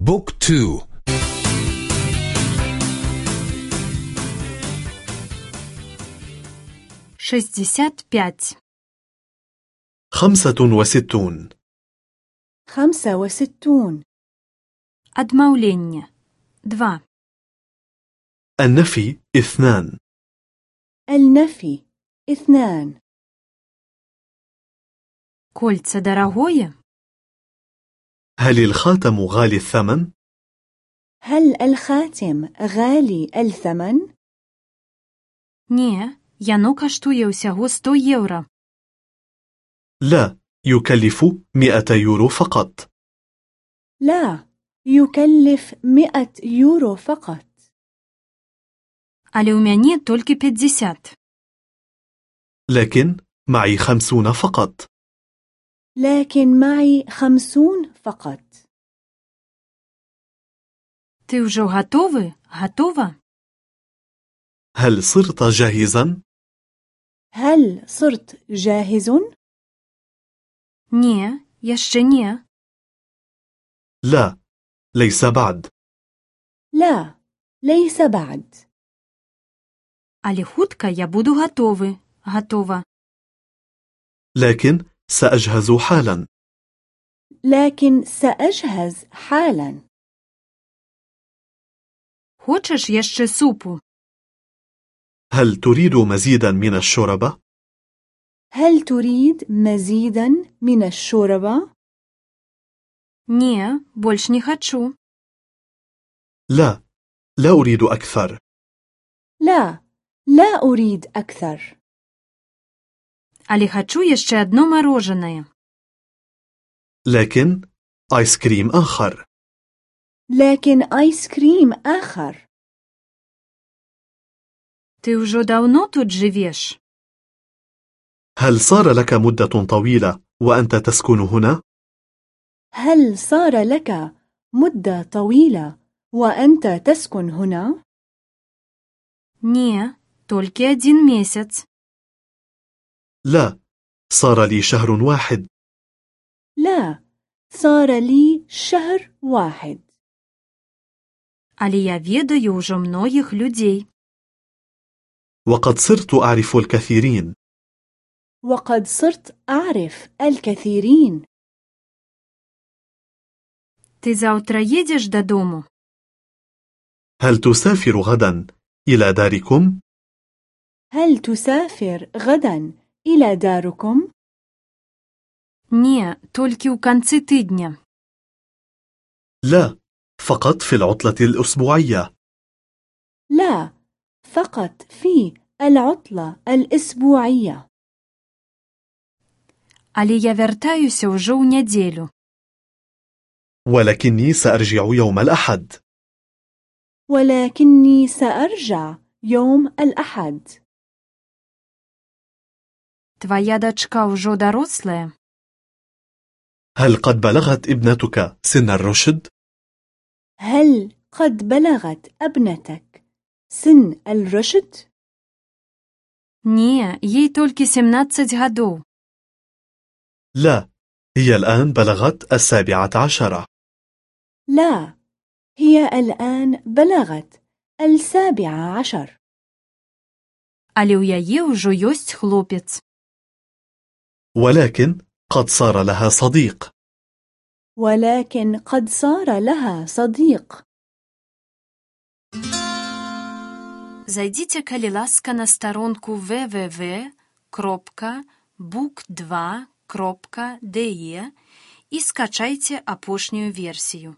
Book two. Шэсцьдзясят пяць. خمسة وستون. خمسة وستون. Адмаўленне два. النفي اثنان. النفي اثنان. كلت دراهوية هل الخاتم غالي الثمن؟ هل الخاتم غالي الثمن؟ Не, яно каштуе ўсяго 100 еўра. لا يكلف مئة يورو فقط لا يكلف مئة يورو فقط Але ў мяне толькі 50. لكن معي خمسون فقط لكن معي خمسون فقط Ты ўжо гатовы? Гатова? هل صرت جاهزا؟ هل صرت جاهز؟ Не, яшчэ не. لا ليس بعد لا ليس بعد Але хутка я буду гатовы. Гатова. لكن سأجهز حالا لكن سأجهز حالا Хочаш яшчэ супу? هل تريد مزيدا من الشوربة؟ هل تريد مزيدا من الشوربة؟ Не, больш не хачу. لا لا أريد أكثر لا لا أريد أكثر Але хачу яшчэ адно марожанае. لكن آيس كريم آخر لكن آيس كريم آخر Ты ўжо даўно тут жывеш? هل صار لك مدة طويلة وأنت تسكن هنا؟ هل صار لك مدة طويلة وأنت تسكن هنا؟ Не, толькі адзін месяц. لا صار لي شهر واحد لا صار لي شهر واحد Але я ведаю ўжо многіх людзей. وقد صرت أعرف الكثيرين وقد صرت أعرف الكثيرين Ты заўтра едзеш дадому? هل تسافر غدا إلى داركم؟ هل تسافر غدا إلى داركم؟ Не, толькі ў канцы тыдня. لا فقط في العطلة الأسبوعية لا فقط في العطلة الأسبوعية Але я вяртаюся ўжо ў нядзелю. ولكني سأرجع يوم الأحد ولكني سأرجع يوم الأحد Твая дачка ўжо дарослая? هل قد بلغت ابنتك سن الرشد؟ هل قد بلغت ابنتك سن الرشد؟ Не, ей толькі 17 гадоў. لا هي الآن بلغت السابعة عشرة لا هي الآن بلغت السابعة عشر Але ў яе ўжо ёсць хлопец. ولكن قد صار لها صديق ولكن قد صار لها صديق Зайдзіце, калі ласка, на старонку www.book2.de і скачайце апошнюю версію.